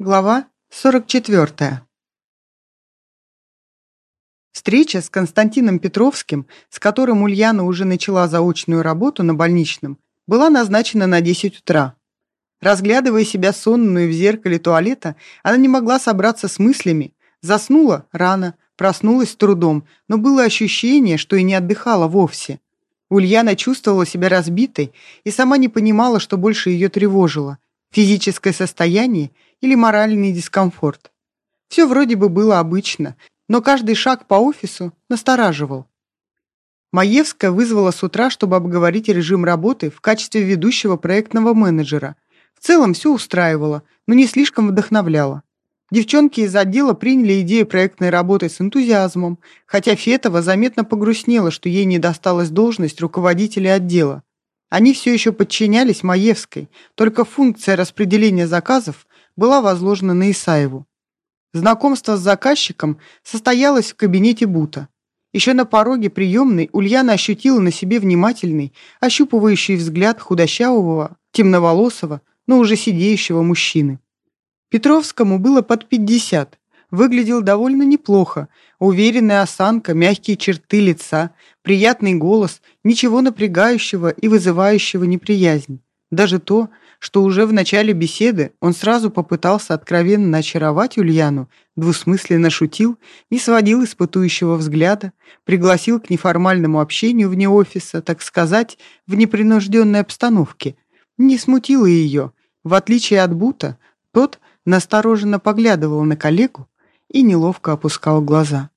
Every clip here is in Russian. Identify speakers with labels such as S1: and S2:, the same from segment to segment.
S1: Глава 44. Встреча с Константином Петровским, с которым Ульяна уже начала заочную работу на больничном, была назначена на 10 утра. Разглядывая себя сонную в зеркале туалета, она не могла собраться с мыслями, заснула рано, проснулась с трудом, но было ощущение, что и не отдыхала вовсе. Ульяна чувствовала себя разбитой и сама не понимала, что больше ее тревожило – физическое состояние – или моральный дискомфорт. Все вроде бы было обычно, но каждый шаг по офису настораживал. Маевская вызвала с утра, чтобы обговорить режим работы в качестве ведущего проектного менеджера. В целом все устраивало, но не слишком вдохновляло. Девчонки из отдела приняли идею проектной работы с энтузиазмом, хотя Фетова заметно погрустнела, что ей не досталась должность руководителя отдела. Они все еще подчинялись Маевской, только функция распределения заказов была возложена на Исаеву. Знакомство с заказчиком состоялось в кабинете Бута. Еще на пороге приемной Ульяна ощутила на себе внимательный, ощупывающий взгляд худощавого, темноволосого, но уже сидеющего мужчины. Петровскому было под 50, выглядел довольно неплохо, уверенная осанка, мягкие черты лица, приятный голос, ничего напрягающего и вызывающего неприязнь. Даже то, что уже в начале беседы он сразу попытался откровенно очаровать Ульяну, двусмысленно шутил, не сводил испытующего взгляда, пригласил к неформальному общению вне офиса, так сказать, в непринужденной обстановке, не смутило ее. В отличие от Бута, тот настороженно поглядывал на коллегу и неловко опускал глаза.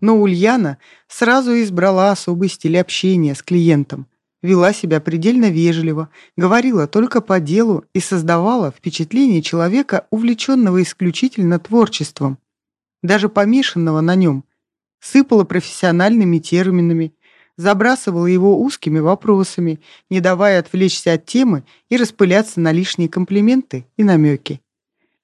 S1: Но Ульяна сразу избрала особый стиль общения с клиентом – вела себя предельно вежливо, говорила только по делу и создавала впечатление человека, увлеченного исключительно творчеством, даже помешанного на нем, сыпала профессиональными терминами, забрасывала его узкими вопросами, не давая отвлечься от темы и распыляться на лишние комплименты и намеки.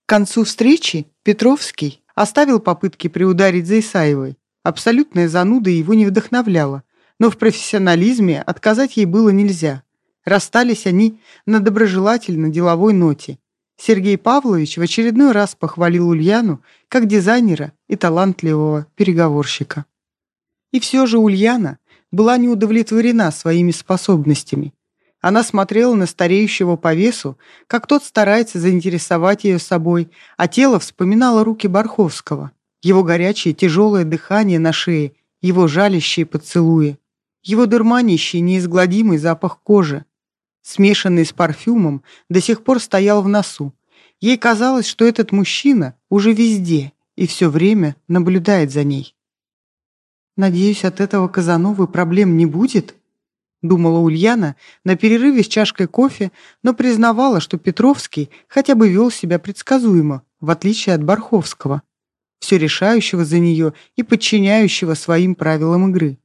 S1: К концу встречи Петровский оставил попытки приударить за Исаевой. Абсолютная зануда его не вдохновляла, но в профессионализме отказать ей было нельзя. Расстались они на доброжелательно-деловой ноте. Сергей Павлович в очередной раз похвалил Ульяну как дизайнера и талантливого переговорщика. И все же Ульяна была не удовлетворена своими способностями. Она смотрела на стареющего по весу, как тот старается заинтересовать ее собой, а тело вспоминало руки Барховского, его горячее тяжелое дыхание на шее, его жалящие поцелуи. Его дурманящий, неизгладимый запах кожи, смешанный с парфюмом, до сих пор стоял в носу. Ей казалось, что этот мужчина уже везде и все время наблюдает за ней. «Надеюсь, от этого Казановы проблем не будет?» Думала Ульяна на перерыве с чашкой кофе, но признавала, что Петровский хотя бы вел себя предсказуемо, в отличие от Барховского, все решающего за нее и подчиняющего своим правилам игры.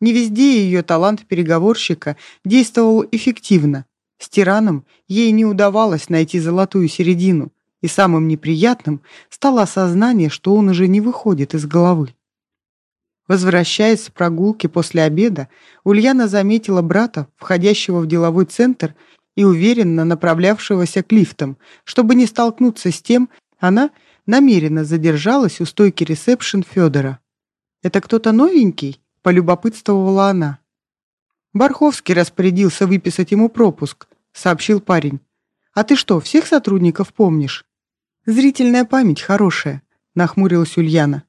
S1: Не везде ее талант переговорщика действовал эффективно. С тираном ей не удавалось найти золотую середину, и самым неприятным стало осознание, что он уже не выходит из головы. Возвращаясь с прогулки после обеда, Ульяна заметила брата, входящего в деловой центр и уверенно направлявшегося к лифтам. Чтобы не столкнуться с тем, она намеренно задержалась у стойки ресепшн Федора. «Это кто-то новенький?» — полюбопытствовала она. «Барховский распорядился выписать ему пропуск», — сообщил парень. «А ты что, всех сотрудников помнишь?» «Зрительная память хорошая», — нахмурилась Ульяна.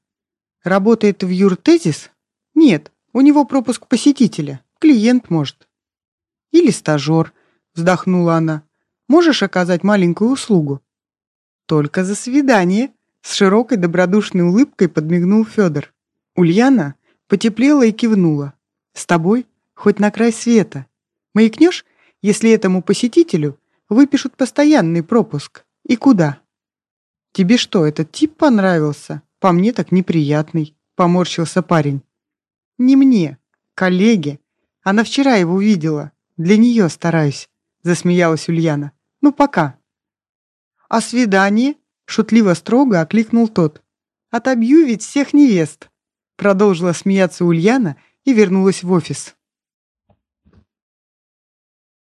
S1: «Работает в юртезис?» «Нет, у него пропуск посетителя. Клиент, может». «Или стажер», — вздохнула она. «Можешь оказать маленькую услугу?» «Только за свидание», — с широкой добродушной улыбкой подмигнул Федор. Ульяна Потеплела и кивнула. «С тобой? Хоть на край света. Маякнешь, если этому посетителю выпишут постоянный пропуск? И куда?» «Тебе что, этот тип понравился? По мне так неприятный», — поморщился парень. «Не мне, коллеге. Она вчера его видела. Для нее стараюсь», — засмеялась Ульяна. «Ну, пока». «А свидание?» — шутливо строго окликнул тот. «Отобью ведь всех невест». Продолжила смеяться Ульяна и вернулась в офис.